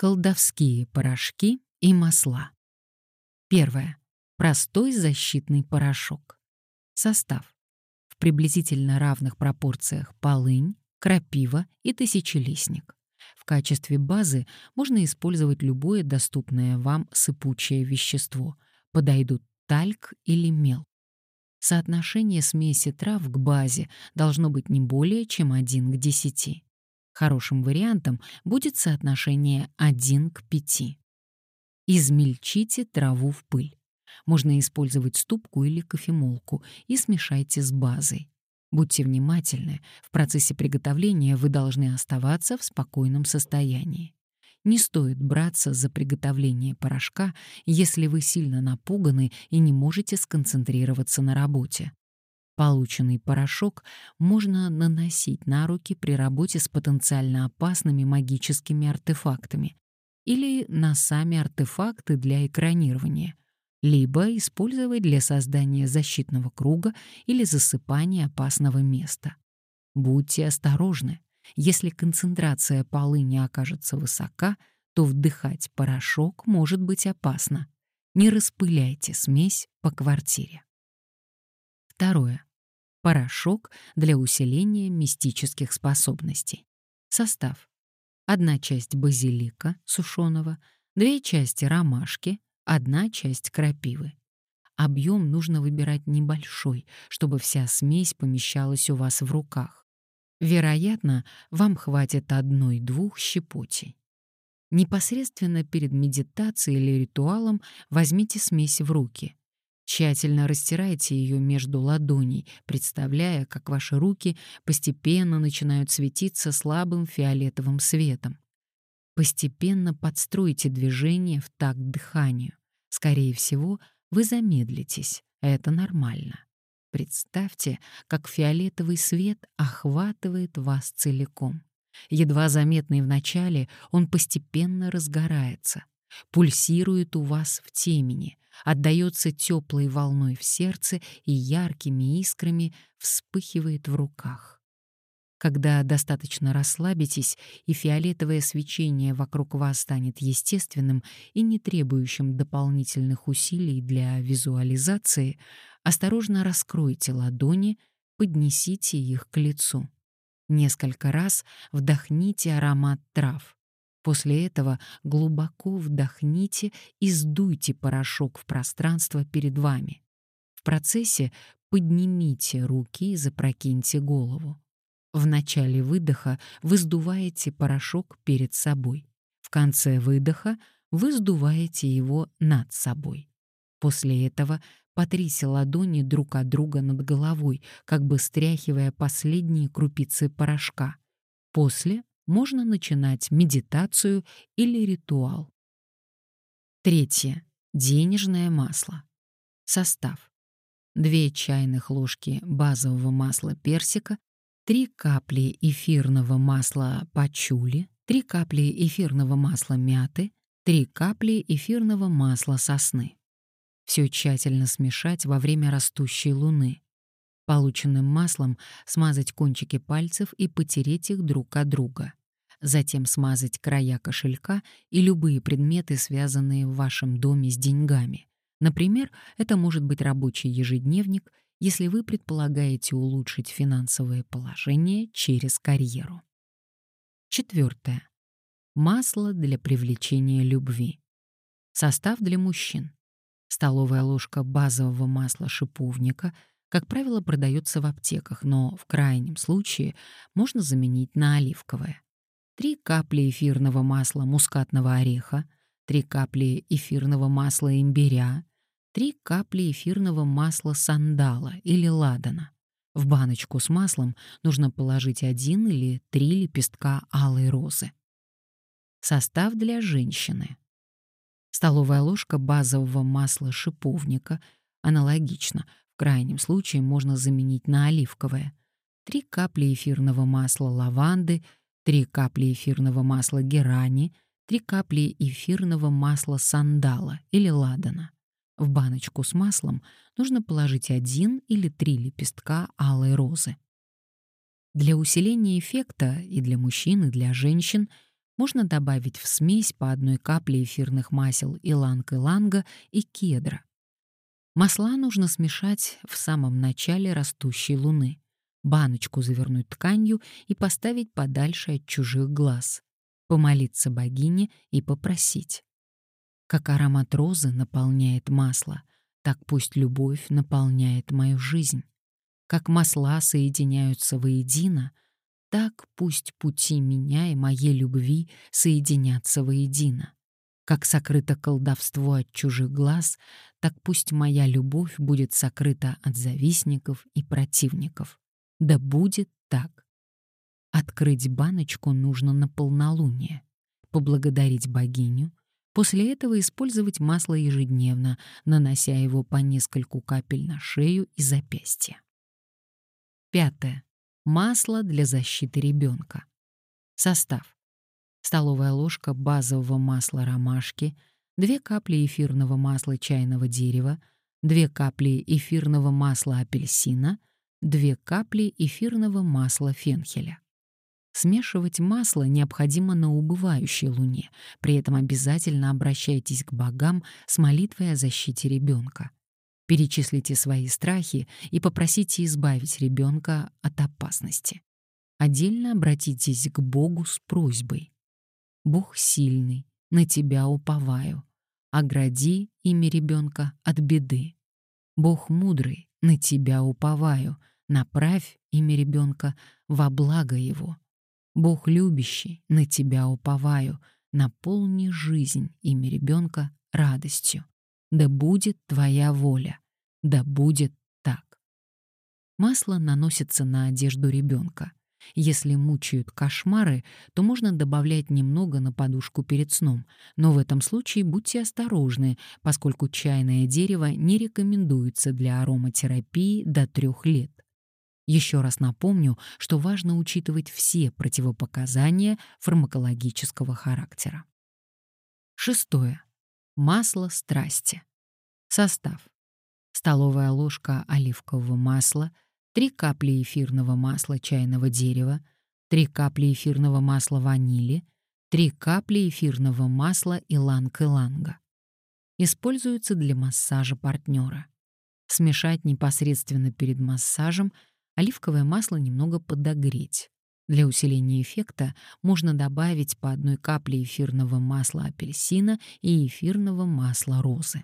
Колдовские порошки и масла. Первое. Простой защитный порошок. Состав. В приблизительно равных пропорциях полынь, крапива и тысячелистник. В качестве базы можно использовать любое доступное вам сыпучее вещество. Подойдут тальк или мел. Соотношение смеси трав к базе должно быть не более чем 1 к 10. Хорошим вариантом будет соотношение 1 к 5. Измельчите траву в пыль. Можно использовать ступку или кофемолку и смешайте с базой. Будьте внимательны, в процессе приготовления вы должны оставаться в спокойном состоянии. Не стоит браться за приготовление порошка, если вы сильно напуганы и не можете сконцентрироваться на работе. Полученный порошок можно наносить на руки при работе с потенциально опасными магическими артефактами или на сами артефакты для экранирования, либо использовать для создания защитного круга или засыпания опасного места. Будьте осторожны. Если концентрация полыни окажется высока, то вдыхать порошок может быть опасно. Не распыляйте смесь по квартире. Второе. Порошок для усиления мистических способностей. Состав. Одна часть базилика сушеного, две части ромашки, одна часть крапивы. Объем нужно выбирать небольшой, чтобы вся смесь помещалась у вас в руках. Вероятно, вам хватит одной-двух щепотей. Непосредственно перед медитацией или ритуалом возьмите смесь в руки. Тщательно растирайте ее между ладоней, представляя, как ваши руки постепенно начинают светиться слабым фиолетовым светом. Постепенно подстройте движение в такт дыханию. Скорее всего, вы замедлитесь. Это нормально. Представьте, как фиолетовый свет охватывает вас целиком. Едва заметный вначале, он постепенно разгорается, пульсирует у вас в темени, отдаётся теплой волной в сердце и яркими искрами вспыхивает в руках. Когда достаточно расслабитесь и фиолетовое свечение вокруг вас станет естественным и не требующим дополнительных усилий для визуализации, осторожно раскройте ладони, поднесите их к лицу. Несколько раз вдохните аромат трав. После этого глубоко вдохните и сдуйте порошок в пространство перед вами. В процессе поднимите руки и запрокиньте голову. В начале выдоха вы сдуваете порошок перед собой. В конце выдоха вы сдуваете его над собой. После этого потрите ладони друг от друга над головой, как бы стряхивая последние крупицы порошка. После можно начинать медитацию или ритуал. Третье. Денежное масло. Состав. 2 чайных ложки базового масла персика, 3 капли эфирного масла пачули, 3 капли эфирного масла мяты, 3 капли эфирного масла сосны. Все тщательно смешать во время растущей луны. Полученным маслом смазать кончики пальцев и потереть их друг от друга затем смазать края кошелька и любые предметы, связанные в вашем доме с деньгами. Например, это может быть рабочий ежедневник, если вы предполагаете улучшить финансовое положение через карьеру. Четвертое. Масло для привлечения любви. Состав для мужчин. Столовая ложка базового масла шиповника, как правило, продается в аптеках, но в крайнем случае можно заменить на оливковое. 3 капли эфирного масла мускатного ореха, 3 капли эфирного масла имбиря, 3 капли эфирного масла сандала или ладана. В баночку с маслом нужно положить один или три лепестка алой розы. Состав для женщины. Столовая ложка базового масла шиповника, аналогично, крайнем случае можно заменить на оливковое. 3 капли эфирного масла лаванды, 3 капли эфирного масла герани, 3 капли эфирного масла сандала или ладана. В баночку с маслом нужно положить один или три лепестка алой розы. Для усиления эффекта и для мужчин, и для женщин Можно добавить в смесь по одной капле эфирных масел иланг-иланга и кедра. Масла нужно смешать в самом начале растущей луны, баночку завернуть тканью и поставить подальше от чужих глаз, помолиться богине и попросить. Как аромат розы наполняет масло, так пусть любовь наполняет мою жизнь. Как масла соединяются воедино, так пусть пути меня и моей любви соединятся воедино. Как сокрыто колдовство от чужих глаз, так пусть моя любовь будет сокрыта от завистников и противников. Да будет так. Открыть баночку нужно на полнолуние, поблагодарить богиню, после этого использовать масло ежедневно, нанося его по нескольку капель на шею и запястье. Пятое. Масло для защиты ребенка. Состав. Столовая ложка базового масла ромашки, 2 капли эфирного масла чайного дерева, 2 капли эфирного масла апельсина, 2 капли эфирного масла фенхеля. Смешивать масло необходимо на убывающей луне, при этом обязательно обращайтесь к богам с молитвой о защите ребенка. Перечислите свои страхи и попросите избавить ребенка от опасности. Отдельно обратитесь к Богу с просьбой. «Бог сильный, на Тебя уповаю. Огради имя ребенка от беды. Бог мудрый, на Тебя уповаю. Направь имя ребенка во благо его. Бог любящий, на Тебя уповаю. Наполни жизнь имя ребенка радостью да будет твоя воля, да будет так. Масло наносится на одежду ребенка. Если мучают кошмары, то можно добавлять немного на подушку перед сном, но в этом случае будьте осторожны, поскольку чайное дерево не рекомендуется для ароматерапии до трех лет. Еще раз напомню, что важно учитывать все противопоказания фармакологического характера. Шестое. Масло страсти. Состав. Столовая ложка оливкового масла, 3 капли эфирного масла чайного дерева, 3 капли эфирного масла ванили, 3 капли эфирного масла иланг-иланга. Используется для массажа партнера. Смешать непосредственно перед массажем, оливковое масло немного подогреть. Для усиления эффекта можно добавить по одной капле эфирного масла апельсина и эфирного масла розы.